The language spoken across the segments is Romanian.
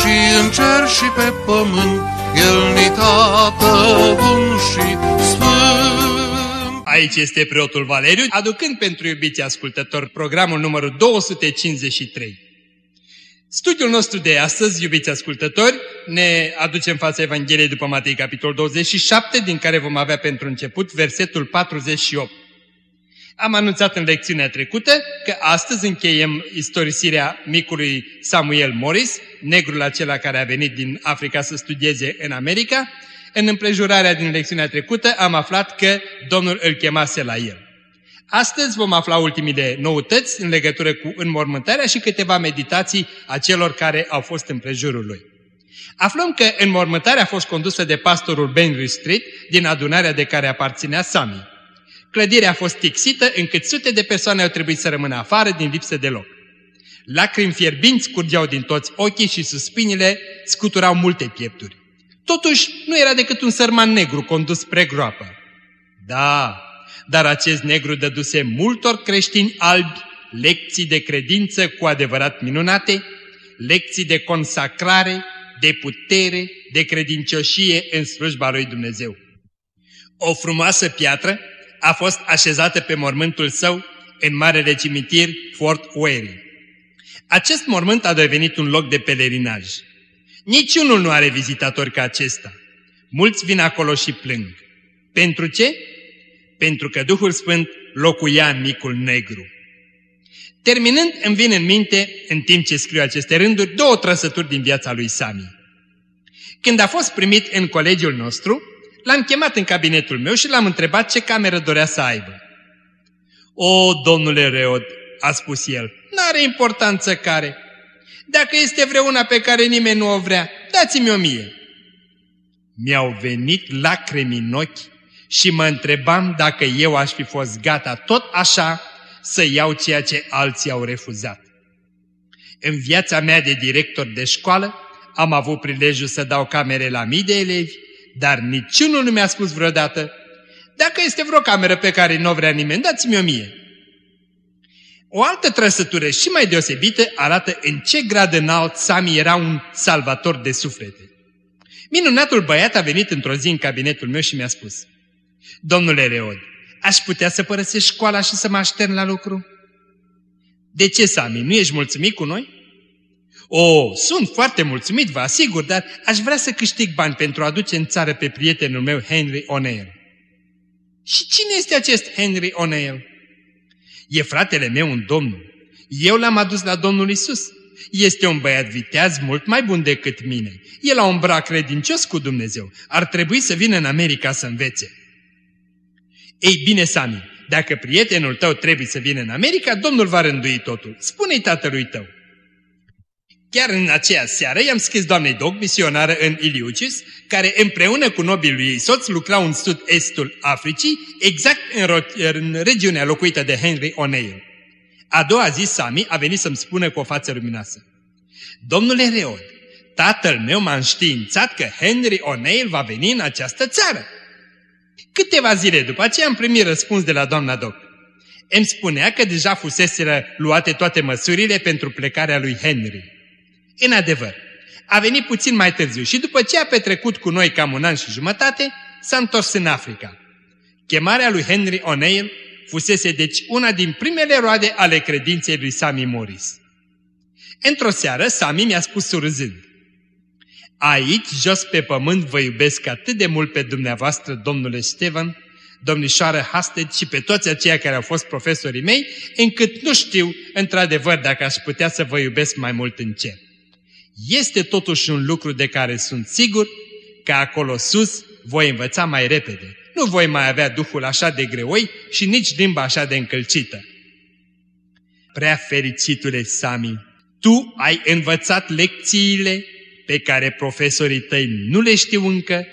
și în cer și pe pământ, El ni tată bun și sfânt. Aici este preotul Valeriu, aducând pentru iubiții ascultători programul numărul 253. Studiul nostru de astăzi, iubiți ascultători, ne aduce în fața Evangheliei după Matei, capitolul 27, din care vom avea pentru început versetul 48. Am anunțat în lecțiunea trecută că astăzi încheiem istorisirea micului Samuel Morris, negrul acela care a venit din Africa să studieze în America. În împrejurarea din lecțiunea trecută am aflat că Domnul îl chemase la el. Astăzi vom afla ultimile noutăți în legătură cu înmormântarea și câteva meditații a celor care au fost în prejurul lui. Aflăm că înmormântarea a fost condusă de pastorul Benry Street din adunarea de care aparținea Sami. Clădirea a fost tixită încât sute de persoane au trebuit să rămână afară din lipsă de loc. Lacrimi fierbinți curgeau din toți ochii și suspinile scuturau multe piepturi. Totuși, nu era decât un sărman negru condus spre groapă. Da, dar acest negru dăduse multor creștini albi lecții de credință cu adevărat minunate, lecții de consacrare, de putere, de credincioșie în slujba lui Dumnezeu. O frumoasă piatră a fost așezată pe mormântul său în marele cimitir Fort Wary. Acest mormânt a devenit un loc de pelerinaj. Niciunul nu are vizitatori ca acesta. Mulți vin acolo și plâng. Pentru ce? pentru că Duhul Sfânt locuia în micul negru. Terminând, îmi vin în minte, în timp ce scriu aceste rânduri, două trăsături din viața lui Sami. Când a fost primit în colegiul nostru, l-am chemat în cabinetul meu și l-am întrebat ce cameră dorea să aibă. O, domnule Reod, a spus el, n-are importanță care. Dacă este vreuna pe care nimeni nu o vrea, dați-mi o mie. Mi-au venit lacrimi în ochi și mă întrebam dacă eu aș fi fost gata tot așa să iau ceea ce alții au refuzat. În viața mea de director de școală am avut prilejul să dau camere la mii de elevi, dar niciunul nu mi-a spus vreodată, dacă este vreo cameră pe care nu o vrea nimeni, dați-mi o mie. O altă trăsătură și mai deosebită arată în ce grad înalt Sami era un salvator de suflete. Minunatul băiat a venit într-o zi în cabinetul meu și mi-a spus, Domnule Reod, aș putea să părăsesc școala și să mă aștern la lucru? De ce, Sami, nu ești mulțumit cu noi? O, sunt foarte mulțumit, vă asigur, dar aș vrea să câștig bani pentru a aduce în țară pe prietenul meu, Henry O'Neill. Și cine este acest Henry O'Neill? E fratele meu un domn. Eu l-am adus la Domnul Isus. Este un băiat viteaz mult mai bun decât mine. El a un brac credincios cu Dumnezeu. Ar trebui să vină în America să învețe. Ei bine, Sami, dacă prietenul tău trebuie să vină în America, Domnul va rândui totul. Spune-i tatălui tău. Chiar în aceea seară i-am scris doamnei Dog, misionară în Iliucis, care împreună cu nobilul ei soț lucrau în sud-estul Africii, exact în, în regiunea locuită de Henry O'Neill. A doua zi, Sami a venit să-mi spună cu o față luminoasă. Domnule Reod, tatăl meu m-a înștiințat că Henry O'Neill va veni în această țară. Câteva zile după aceea am primit răspuns de la doamna Doc. Îmi spunea că deja fuseseră luate toate măsurile pentru plecarea lui Henry. În adevăr, a venit puțin mai târziu și după ce a petrecut cu noi cam un an și jumătate, s-a întors în Africa. Chemarea lui Henry O'Neill fusese deci una din primele roade ale credinței lui Sami Morris. Într-o seară, Sami mi-a spus surâzând, Aici, jos pe pământ, vă iubesc atât de mult pe dumneavoastră, domnule Steven, domnișoară Hasted și pe toți aceia care au fost profesorii mei, încât nu știu, într-adevăr, dacă aș putea să vă iubesc mai mult în cer. Este totuși un lucru de care sunt sigur că acolo sus voi învăța mai repede. Nu voi mai avea Duhul așa de greoi și nici limba așa de încălcită. Prea fericitule Sami, tu ai învățat lecțiile pe care profesorii tăi nu le știu încă,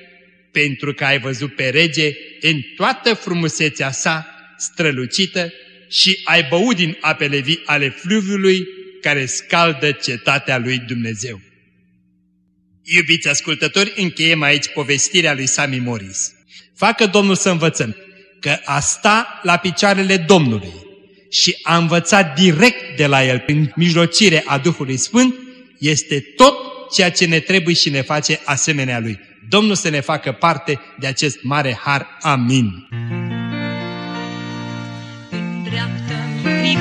pentru că ai văzut pe rege în toată frumusețea sa strălucită și ai băut din apele vii ale fluviului care scaldă cetatea lui Dumnezeu. Iubiți ascultători, încheiem aici povestirea lui Sami Morris. Facă Domnul să învățăm că a sta la picioarele Domnului și a învățat direct de la El prin mijlocire a Duhului Sfânt este tot ceea ce ne trebuie și ne face asemenea Lui. Domnul să ne facă parte de acest mare har. Amin. Îndreaptă-mi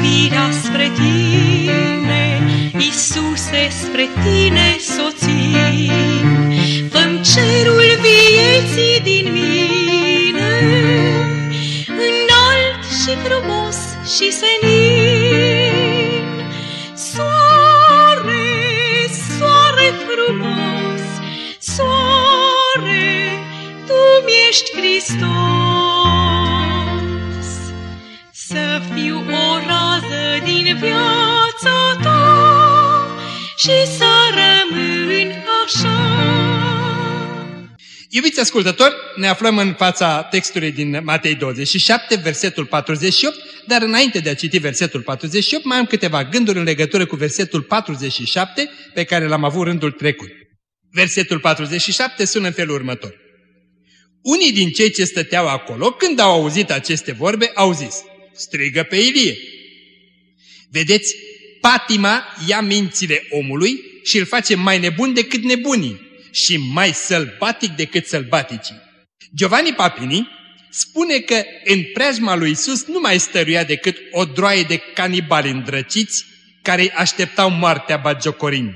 privirea spre Tine, Iisuse, spre Tine soțin. Fă-mi cerul vieții din mine, înalt și frumos și senin. Soare, soare frumos, soare, Tu mi-ești Hristos. Și să rămân așa. Iubiți ascultători, ne aflăm în fața textului din Matei 27, versetul 48, dar înainte de a citi versetul 48, mai am câteva gânduri în legătură cu versetul 47, pe care l-am avut rândul trecut. Versetul 47 sună în felul următor. Unii din cei ce stăteau acolo, când au auzit aceste vorbe, au zis, strigă pe Ilie. Vedeți, patima ia mințile omului și îl face mai nebun decât nebunii și mai sălbatic decât sălbaticii. Giovanni Papini spune că în preajma lui Isus nu mai stăruia decât o droaie de canibali îndrăciți care îi așteptau moartea bagiocorind.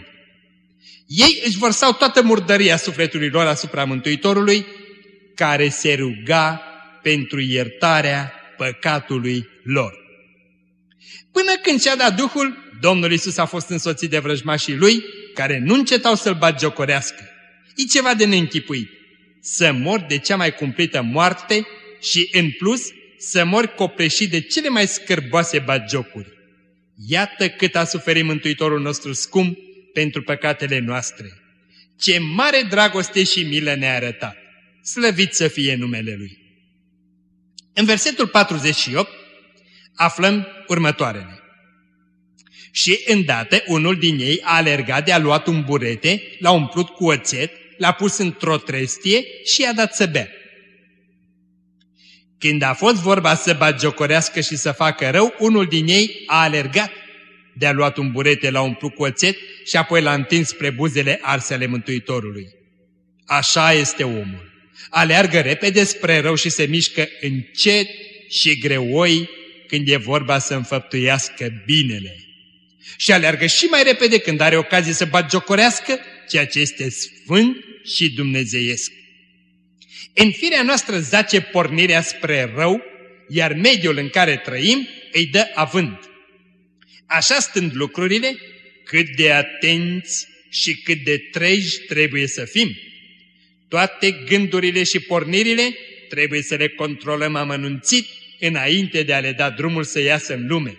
Ei își vărsau toată murdăria sufletului lor asupra Mântuitorului, care se ruga pentru iertarea păcatului lor. Până când și-a dat Duhul, Domnul Isus a fost însoțit de vrăjmașii lui, care nu încetau să-l bagiocorească. E ceva de neînchipuit. Să mor de cea mai cumplită moarte și, în plus, să mor copleșit de cele mai scârboase bagiocuri. Iată cât a suferit Mântuitorul nostru scump pentru păcatele noastre. Ce mare dragoste și milă ne-a arătat. Slăvit să fie numele Lui. În versetul 48 aflăm următoarele. Și îndată unul din ei a alergat de a luat un burete, l-a umplut cu oțet, l-a pus într-o trestie și i-a dat să bea. Când a fost vorba să bagiocorească și să facă rău, unul din ei a alergat de a luat un burete, l-a umplut cu oțet și apoi l-a întins spre buzele arsele Mântuitorului. Așa este omul. Aleargă repede spre rău și se mișcă încet și greoi când e vorba să înfăptuiască binele. Și aleargă și mai repede când are ocazie să batjocorească ceea ce este sfânt și dumnezeiesc. În firea noastră zace pornirea spre rău, iar mediul în care trăim îi dă avânt. Așa stând lucrurile, cât de atenți și cât de treji trebuie să fim. Toate gândurile și pornirile trebuie să le controlăm amănunțit înainte de a le da drumul să iasă în lume.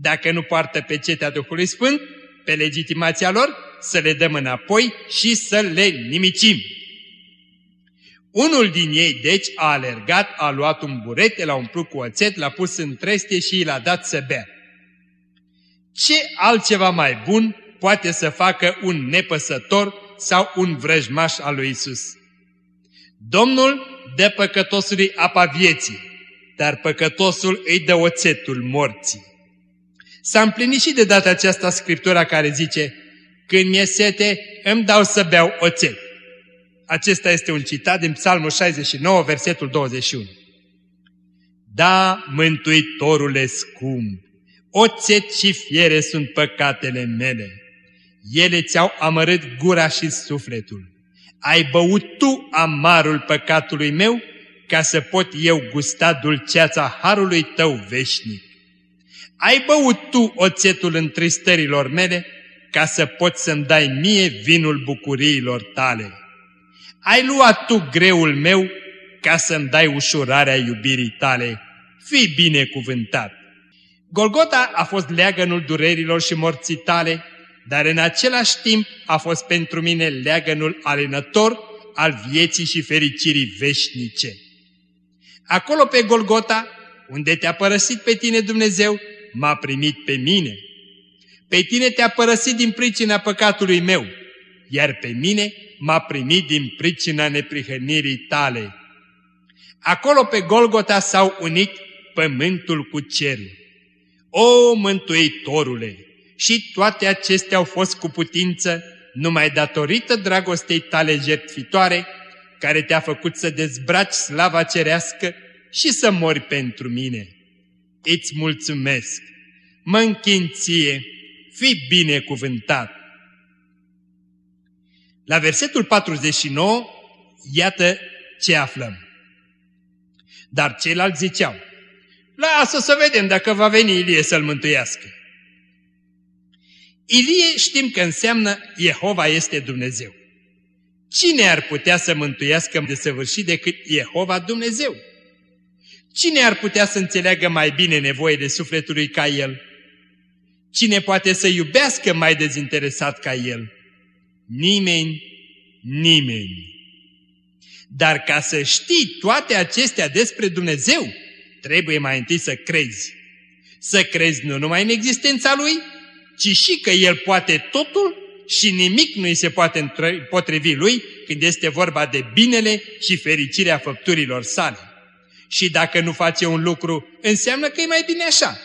Dacă nu poartă pe cetea Duhului Sfânt, pe legitimația lor, să le dăm înapoi și să le nimicim. Unul din ei, deci, a alergat, a luat un burete, l-a umplut cu oțet, l-a pus în trestie și l-a dat să bea. Ce altceva mai bun poate să facă un nepăsător sau un vrăjmaș al lui Isus? Domnul dă păcătosului apa vieții, dar păcătosul îi dă oțetul morții. S-a împlinit și de data aceasta Scriptura care zice, când mi-e sete, îmi dau să beau oțet. Acesta este un citat din Psalmul 69, versetul 21. Da, Mântuitorule scump, oțet și fiere sunt păcatele mele. Ele ți-au amărât gura și sufletul. Ai băut tu amarul păcatului meu ca să pot eu gusta dulceața harului tău veșnic. Ai băut tu oțetul întristărilor mele ca să poți să-mi dai mie vinul bucuriilor tale. Ai luat tu greul meu ca să-mi dai ușurarea iubirii tale. Fii binecuvântat! Golgota a fost leagănul durerilor și morții tale, dar în același timp a fost pentru mine leagănul alenător al vieții și fericirii veșnice. Acolo pe Golgota, unde te-a părăsit pe tine Dumnezeu, m-a primit pe mine. Pe tine te-a părăsit din pricina păcatului meu, iar pe mine m-a primit din pricina neprihănirii tale. Acolo pe Golgota s-au unit pământul cu cerul. O, Mântuitorule! Și toate acestea au fost cu putință numai datorită dragostei tale jertfitoare, care te-a făcut să dezbraci slava cerească și să mori pentru mine. Îți mulțumesc! Mă închinție, fii binecuvântat! La versetul 49, iată ce aflăm. Dar ceilalți ziceau, lasă să vedem dacă va veni Ilie să-l mântuiască. Ilie știm că înseamnă Jehova este Dumnezeu. Cine ar putea să mântuiască de săvârșit decât Jehova Dumnezeu? Cine ar putea să înțeleagă mai bine nevoile sufletului ca El? Cine poate să iubească mai dezinteresat ca El? Nimeni, nimeni. Dar ca să știi toate acestea despre Dumnezeu, trebuie mai întâi să crezi. Să crezi nu numai în existența Lui, ci și că El poate totul și nimic nu îi se poate potrivi Lui când este vorba de binele și fericirea făpturilor sale. Și dacă nu face un lucru, înseamnă că e mai bine așa.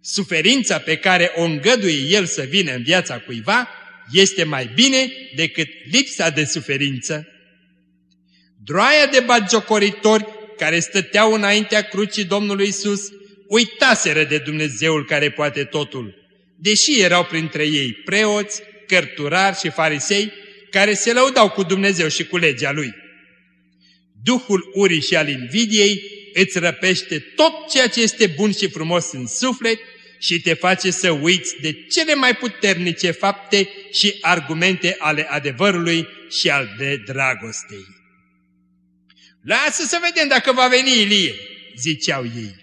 Suferința pe care o îngăduie El să vină în viața cuiva este mai bine decât lipsa de suferință. Droaia de bagiocoritori care stăteau înaintea crucii Domnului Isus uitaseră de Dumnezeul care poate totul, deși erau printre ei preoți, cărturari și farisei care se lăudau cu Dumnezeu și cu legea Lui. Duhul urii și al invidiei îți răpește tot ceea ce este bun și frumos în suflet și te face să uiți de cele mai puternice fapte și argumente ale adevărului și al de dragostei. Lasă să vedem dacă va veni Ilie, ziceau ei.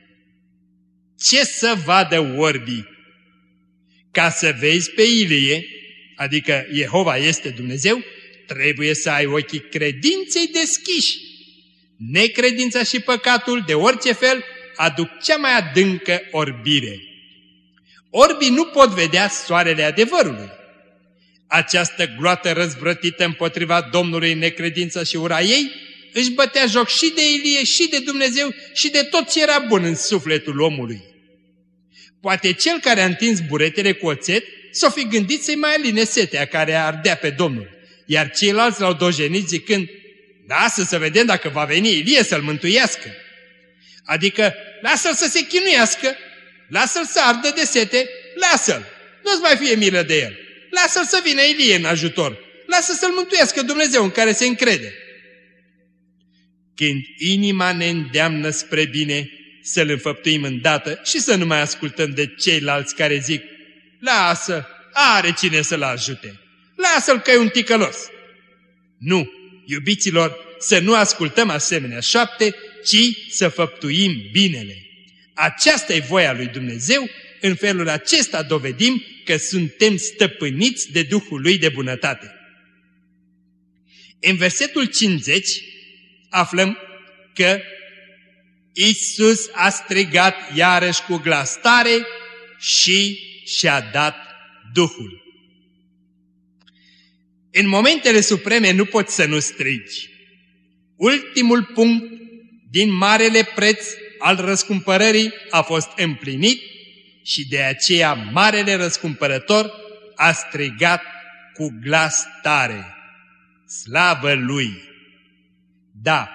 Ce să vadă orbii? Ca să vezi pe Ilie, adică Jehova este Dumnezeu, trebuie să ai ochii credinței deschiși. Necredința și păcatul, de orice fel, aduc cea mai adâncă orbire. Orbii nu pot vedea soarele adevărului. Această gloată răzvrătită împotriva Domnului necredința și ura ei, își bătea joc și de Ilie, și de Dumnezeu, și de tot ce era bun în sufletul omului. Poate cel care a întins buretele cu oțet s-o fi gândit să-i mai aline setea care ardea pe Domnul, iar ceilalți l-au dojenit zicând, lasă să vedem dacă va veni Ilie să-l mântuiască. Adică, lasă-l să se chinuiască, lasă-l să ardă de sete, lasă-l, nu-ți mai fie milă de el, lasă-l să vină Ilie în ajutor, lasă să-l mântuiască Dumnezeu în care se încrede. Când inima ne îndeamnă spre bine, să-L înfăptuim îndată și să nu mai ascultăm de ceilalți care zic, lasă, are cine să-l ajute, lasă-l că e un ticălos. Nu, iubiților, să nu ascultăm asemenea șapte, ci să făptuim binele. Aceasta e voia lui Dumnezeu, în felul acesta dovedim că suntem stăpâniți de Duhul lui de bunătate. În versetul 50 aflăm că Isus a strigat iarăși cu glas tare și și-a dat Duhul. În momentele supreme nu poți să nu strigi. Ultimul punct din marele preț al răscumpărării a fost împlinit și de aceea marele răscumpărător a strigat cu glas tare. Slavă Lui! Da,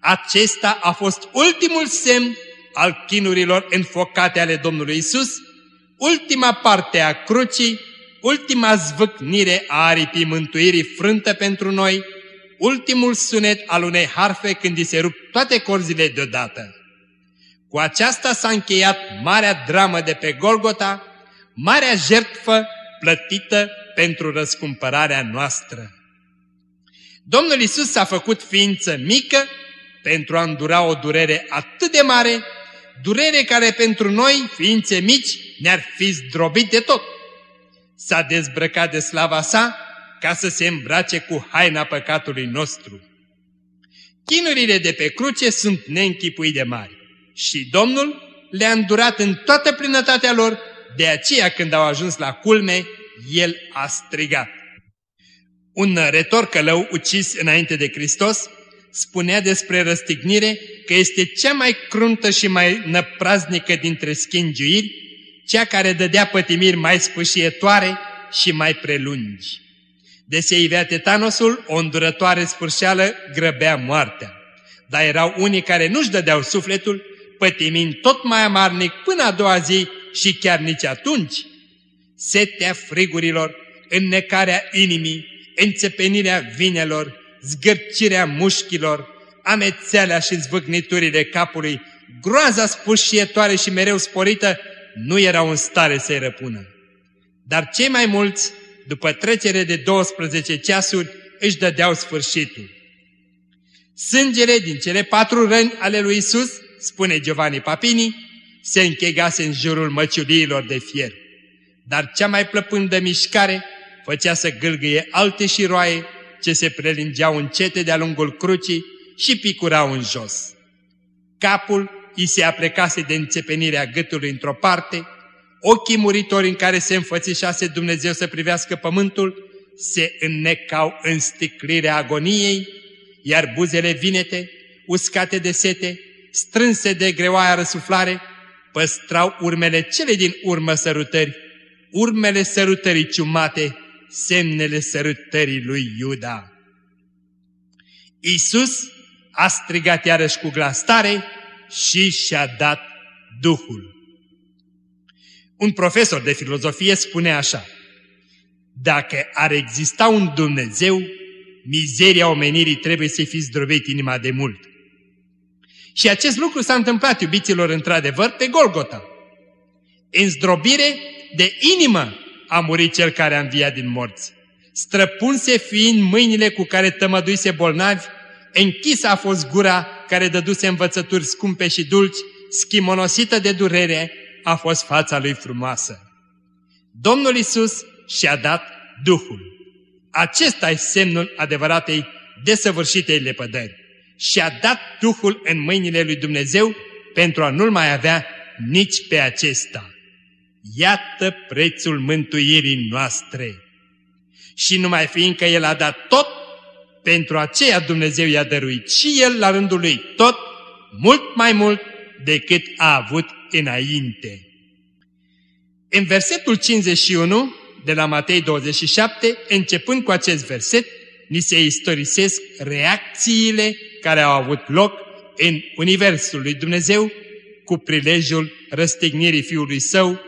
acesta a fost ultimul semn al chinurilor înfocate ale Domnului Isus, ultima parte a crucii, ultima zvâcnire a aripii mântuirii frântă pentru noi, ultimul sunet al unei harfe când îi se rup toate corzile deodată. Cu aceasta s-a încheiat marea dramă de pe Golgota, marea jertfă plătită pentru răscumpărarea noastră. Domnul Isus s-a făcut ființă mică pentru a îndura o durere atât de mare, durere care pentru noi, ființe mici, ne-ar fi zdrobit de tot. S-a dezbrăcat de slava sa ca să se îmbrace cu haina păcatului nostru. Chinurile de pe cruce sunt neînchipui de mari și Domnul le-a îndurat în toată plinătatea lor, de aceea când au ajuns la culme, el a strigat. Un retor călău ucis înainte de Hristos spunea despre răstignire că este cea mai cruntă și mai năpraznică dintre schingiuiri, cea care dădea pătimiri mai spâșietoare și mai prelungi. De se ivea tetanosul, o îndurătoare sfârșeală grăbea moartea. Dar erau unii care nu-și dădeau sufletul, pătimind tot mai amarnic până a doua zi și chiar nici atunci. Setea frigurilor, înnecarea inimii, înțepenirea vinelor, zgârcirea mușchilor, amețealea și zvâgniturile capului, groaza spușietoare și mereu sporită, nu erau în stare să-i răpună. Dar cei mai mulți, după trecere de 12 ceasuri, își dădeau sfârșitul. Sângele din cele patru răni ale lui Isus, spune Giovanni Papini, se închegase în jurul măciuliilor de fier. Dar cea mai plăpândă mișcare făcea să gâlgâie alte șiroaie ce se prelingeau încete de-a lungul crucii și picurau în jos. Capul îi se aplecase de înțepenirea gâtului într-o parte, ochii muritori în care se înfățișase Dumnezeu să privească pământul, se înnecau în sticlirea agoniei, iar buzele vinete, uscate de sete, strânse de greoaia răsuflare, păstrau urmele cele din urmă sărutări, urmele sărutării ciumate, semnele sărutării lui Iuda. Isus a strigat iarăși cu glas tare și și-a dat Duhul. Un profesor de filozofie spune așa, Dacă ar exista un Dumnezeu, mizeria omenirii trebuie să fi zdrobit inima de mult. Și acest lucru s-a întâmplat, iubiților, într-adevăr, pe Golgota. În zdrobire de inimă a murit cel care a înviat din morți. Străpunse fiind mâinile cu care tămăduise bolnavi, închisă a fost gura care dăduse învățături scumpe și dulci, schimonosită de durere a fost fața lui frumoasă. Domnul Isus și-a dat Duhul. Acesta e semnul adevăratei desăvârșitei lepădări. Și-a dat Duhul în mâinile lui Dumnezeu pentru a nu-l mai avea nici pe acesta. Iată prețul mântuirii noastre. Și numai fiindcă El a dat tot, pentru aceea Dumnezeu i-a dăruit și El la rândul Lui tot, mult mai mult decât a avut înainte. În versetul 51 de la Matei 27, începând cu acest verset, ni se istorisesc reacțiile care au avut loc în Universul lui Dumnezeu cu prilejul răstignirii Fiului Său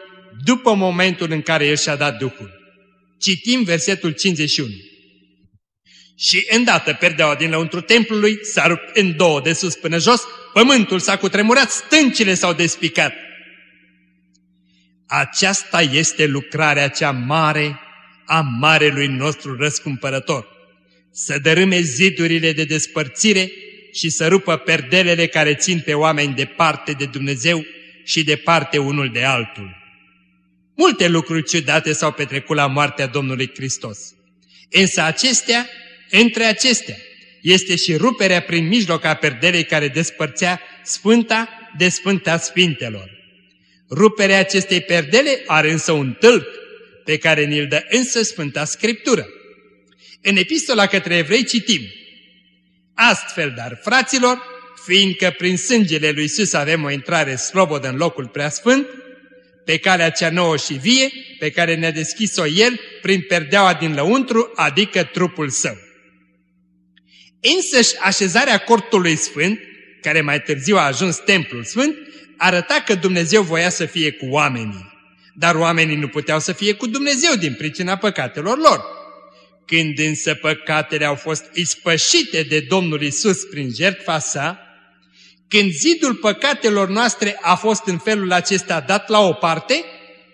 după momentul în care El și-a dat Duhul. Citim versetul 51. Și îndată perdeaua din lăuntru templului s-a rupt în două de sus până jos, pământul s-a cutremurat, stâncile s-au despicat. Aceasta este lucrarea cea mare a marelui nostru răscumpărător. Să dărâme zidurile de despărțire și să rupă perdelele care țin pe oameni departe de Dumnezeu și departe unul de altul. Multe lucruri ciudate s-au petrecut la moartea Domnului Hristos. Însă acestea, între acestea, este și ruperea prin mijloc a perdelei care despărțea Sfânta de Sfânta Sfintelor. Ruperea acestei perdele are însă un tâlc pe care ni-l dă însă Sfânta Scriptură. În epistola către evrei citim, Astfel, dar, fraților, fiindcă prin sângele lui Iisus avem o intrare slobodă în locul preasfânt, pe calea cea nouă și vie, pe care ne-a deschis-o El prin perdeaua din lăuntru, adică trupul Său. Însăși așezarea cortului sfânt, care mai târziu a ajuns templul sfânt, arăta că Dumnezeu voia să fie cu oamenii. Dar oamenii nu puteau să fie cu Dumnezeu din pricina păcatelor lor. Când însă păcatele au fost ispășite de Domnul Isus prin jertfa sa, când zidul păcatelor noastre a fost în felul acesta dat la o parte,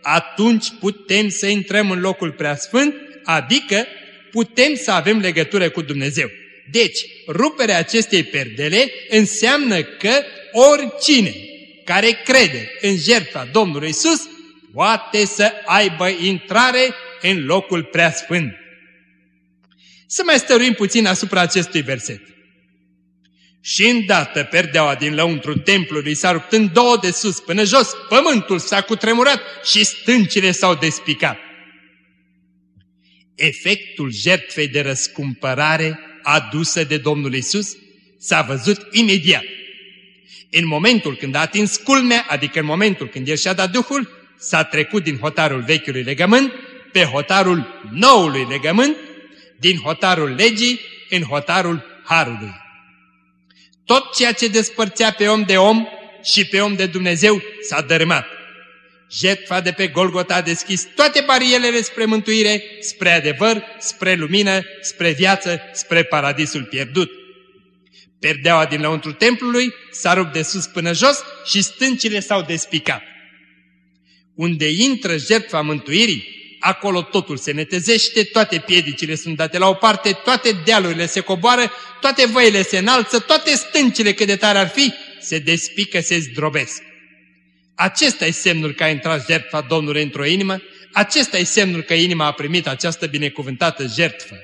atunci putem să intrăm în locul preasfânt, adică putem să avem legătură cu Dumnezeu. Deci, ruperea acestei perdele înseamnă că oricine care crede în jertfa Domnului Isus poate să aibă intrare în locul preasfânt. Să mai stăruim puțin asupra acestui verset. Și îndată perdeaua din lăuntru templului s-a rupt în două de sus până jos, pământul s-a cutremurat și stâncile s-au despicat. Efectul jertfei de răscumpărare adusă de Domnul Isus s-a văzut imediat. În momentul când a atins culmea, adică în momentul când el și-a dat Duhul, s-a trecut din hotarul vechiului legământ pe hotarul noului legământ, din hotarul legii în hotarul harului. Tot ceea ce despărțea pe om de om și pe om de Dumnezeu s-a dărâmat. Jetfa de pe Golgota a deschis toate barierele spre mântuire, spre adevăr, spre lumină, spre viață, spre paradisul pierdut. Perdeaua din lăuntru templului s-a rupt de sus până jos și stâncile s-au despicat. Unde intră jertfa mântuirii, acolo totul se netezește, toate piedicile sunt date la o parte, toate dealurile se coboară, toate văile se înalță, toate stâncile cât de tare ar fi, se despică, se zdrobesc. Acesta e semnul că a intrat jertfa Domnului într-o inimă, acesta e semnul că inima a primit această binecuvântată jertfă.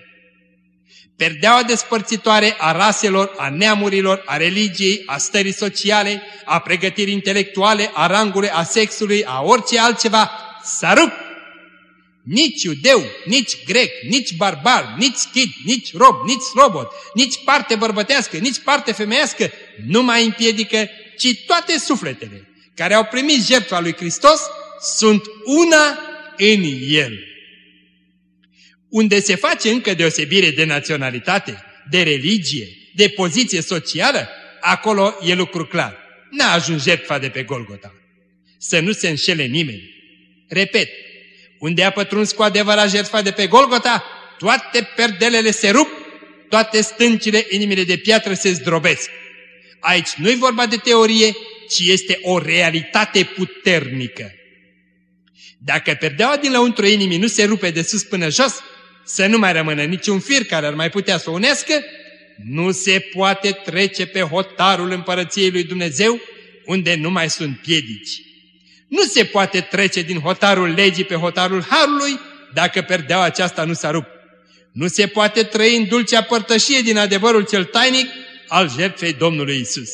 Perdeaua despărțitoare a raselor, a neamurilor, a religiei, a stării sociale, a pregătirii intelectuale, a rangului, a sexului, a orice altceva, s-a rupt nici iudeu, nici grec, nici barbar, nici schid, nici rob, nici slobod, nici parte bărbătească, nici parte femeiască nu mai împiedică, ci toate sufletele care au primit jertfa lui Hristos sunt una în El. Unde se face încă deosebire de naționalitate, de religie, de poziție socială, acolo e lucru clar. N-a ajuns jertfa de pe Golgota. Să nu se înșele nimeni. Repet, unde a pătruns cu adevărat jertfa de pe Golgota, toate perdelele se rup, toate stâncile, inimile de piatră se zdrobesc. Aici nu-i vorba de teorie, ci este o realitate puternică. Dacă perdeaua din lăuntru inimii nu se rupe de sus până jos, să nu mai rămână niciun fir care ar mai putea să o unească, nu se poate trece pe hotarul împărăției lui Dumnezeu, unde nu mai sunt piedici. Nu se poate trece din hotarul legii pe hotarul harului dacă perdeaua aceasta nu s-a rupt. Nu se poate trăi în dulcea părtășie din adevărul cel tainic al jertfei Domnului Isus.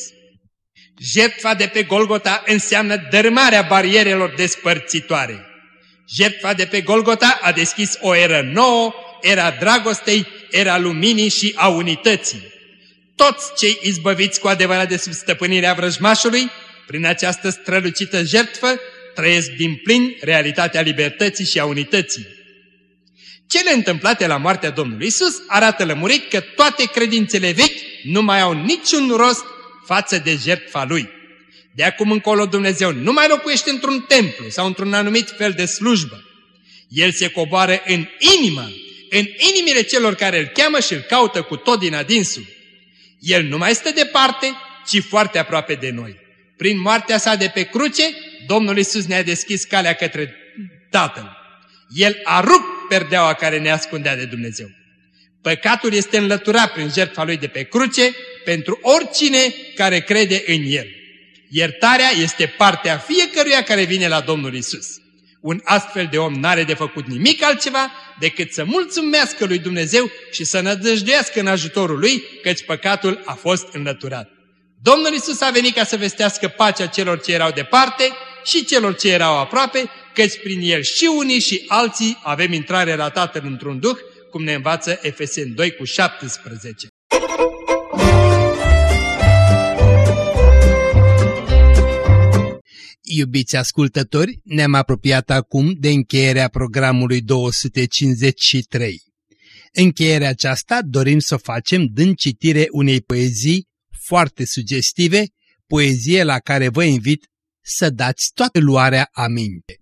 Jertfa de pe Golgota înseamnă dărâmarea barierelor despărțitoare. Jertfa de pe Golgota a deschis o eră nouă, era dragostei, era luminii și a unității. Toți cei izbăviți cu adevărat de sub stăpânirea vrăjmașului prin această strălucită jertfă, trăiesc din plin realitatea libertății și a unității. Cele întâmplate la moartea Domnului Isus arată lămurit că toate credințele vechi nu mai au niciun rost față de jertfa Lui. De acum încolo Dumnezeu nu mai locuiește într-un templu sau într-un anumit fel de slujbă. El se coboară în inimă, în inimile celor care îl cheamă și îl caută cu tot din adinsul. El nu mai stă departe, ci foarte aproape de noi. Prin moartea sa de pe cruce, Domnul Isus ne-a deschis calea către Tatăl. El a rupt perdeaua care ne ascundea de Dumnezeu. Păcatul este înlăturat prin jertfa lui de pe cruce pentru oricine care crede în el. Iertarea este partea fiecăruia care vine la Domnul Isus. Un astfel de om n-are de făcut nimic altceva decât să mulțumească lui Dumnezeu și să nădăjduiască în ajutorul lui, căci păcatul a fost înlăturat. Domnul Isus a venit ca să vestească pacea celor ce erau departe și celor ce erau aproape, căci prin el și unii și alții avem intrare la Tatăl într-un duh, cum ne învață Efesen 2 cu 17. Iubiți ascultători, ne-am apropiat acum de încheierea programului 253. Încheierea aceasta dorim să o facem dând citire unei poezii foarte sugestive, poezie la care vă invit să dați toată luarea aminte.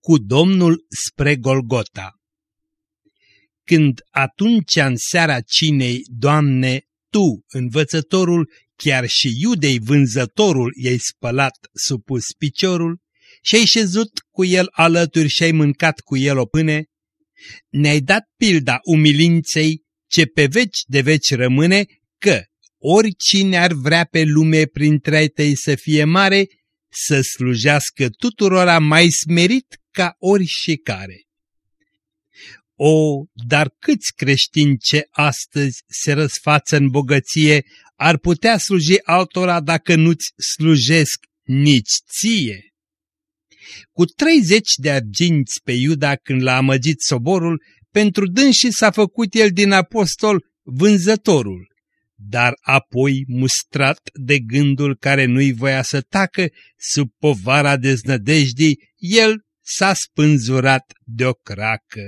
Cu Domnul spre Golgota Când atunci în seara cinei, Doamne, Tu, învățătorul, chiar și iudei vânzătorul, i-ai spălat supus piciorul și ai șezut cu el alături și ai mâncat cu el o pâne, ne-ai dat pilda umilinței ce pe veci de veci rămâne că oricine ar vrea pe lume printre tăi să fie mare, să slujească tuturora mai smerit ca ori și care. O, dar câți creștini ce astăzi se răsfață în bogăție ar putea sluji altora dacă nu-ți slujesc nici ție? Cu 30 de arginți pe Iuda când l-a amăgit soborul, pentru dânsi s-a făcut el din apostol vânzătorul, dar apoi mustrat de gândul care nu-i voia să tacă sub povara deznădejdii, el s-a spânzurat de o cracă.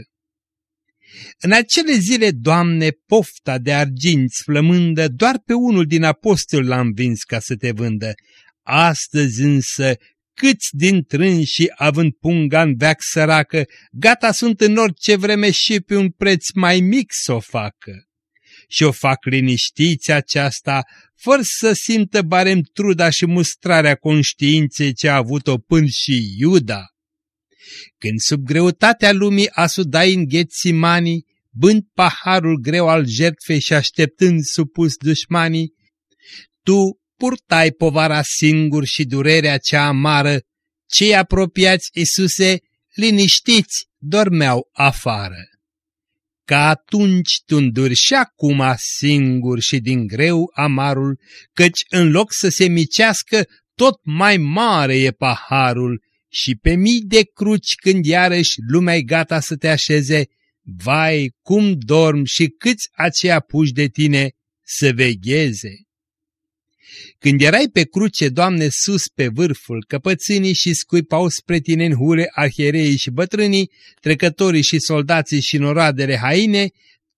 În acele zile, Doamne, pofta de arginți flămândă, doar pe unul din apostoli l-am vins ca să te vândă. Astăzi însă, câți din trânși, având punga în veac săracă, gata sunt în orice vreme și pe un preț mai mic să o facă. Și o fac liniștiți aceasta, fără să simtă barem truda și mustrarea conștiinței ce a avut-o până și Iuda. Când sub greutatea lumii asudai în Ghețimanii, bând paharul greu al jertfei și așteptând supus dușmanii, tu purtai povara singur și durerea cea amară, cei apropiați, Isuse, liniștiți, dormeau afară. Ca atunci tu înduri și acum singur și din greu amarul, căci în loc să se micească, tot mai mare e paharul și pe mii de cruci când iarăși lumea gata să te așeze, vai, cum dorm și câți aceia puși de tine să vegheze. Când erai pe cruce, Doamne, sus pe vârful, căpățânii și scuipau spre tine în hure arhiereii și bătrânii, trecătorii și soldații și noroadele haine,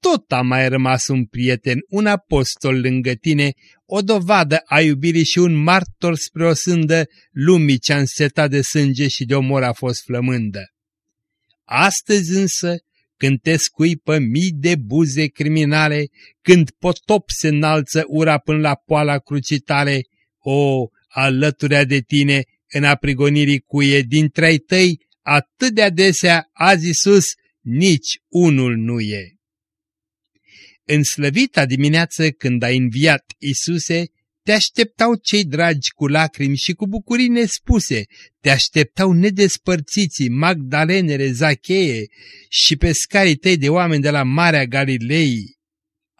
tot a mai rămas un prieten, un apostol lângă tine, o dovadă a iubirii și un martor spre o sândă lumii ce-a însetat de sânge și de omor a fost flămândă. Astăzi însă, când te scuipă mii de buze criminale, când potop se înalță ura până la poala crucitale, o, alăturea de tine, în aprigonirii cuie dintre ai tăi, atât de adesea, azi sus, nici unul nu e. În slăvita dimineață când a înviat Isuse, te așteptau cei dragi cu lacrimi și cu bucurii nespuse, te așteptau nedespărțiții Magdalenere, Zacheie și pescarii tăi de oameni de la Marea Galilei.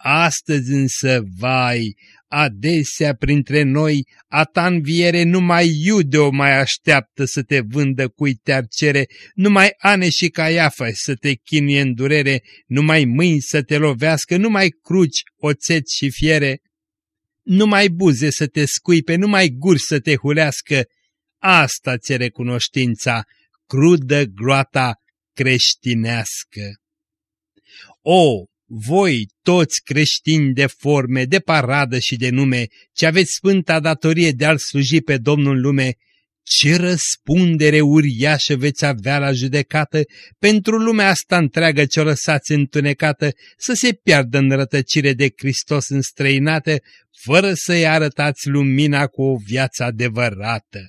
Astăzi însă, vai, adesea printre noi, a ta înviere numai Iudeo mai așteaptă să te vândă cui te-ar cere, numai Ane și Caiafa să te chinuie în durere, numai mâini să te lovească, numai cruci, oțet și fiere, numai buze să te scuipe, numai guri să te hulească. Asta ți recunoștința, crudă gloata creștinească. O, voi, toți creștini de forme, de paradă și de nume, ce aveți sfânta datorie de a-L sluji pe Domnul în lume, ce răspundere uriașă veți avea la judecată pentru lumea asta întreagă ce o lăsați întunecată să se piardă în rătăcire de Hristos înstrăinată, fără să-i arătați lumina cu o viață adevărată,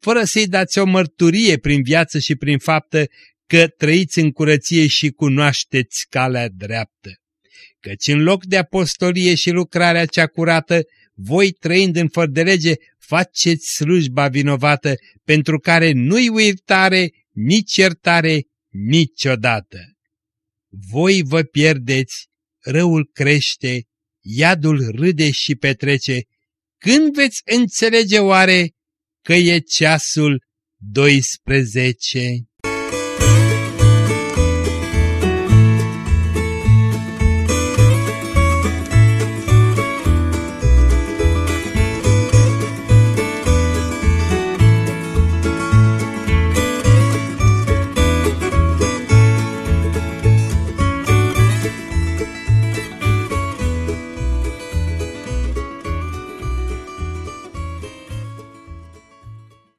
fără să-i dați o mărturie prin viață și prin faptă că trăiți în curăție și cunoașteți calea dreaptă. Căci în loc de apostolie și lucrarea cea curată, voi trăind în fără de lege, faceți slujba vinovată, pentru care nu-i iertare, nici iertare, niciodată. Voi vă pierdeți, răul crește, iadul râde și petrece. Când veți înțelege oare că e ceasul 12?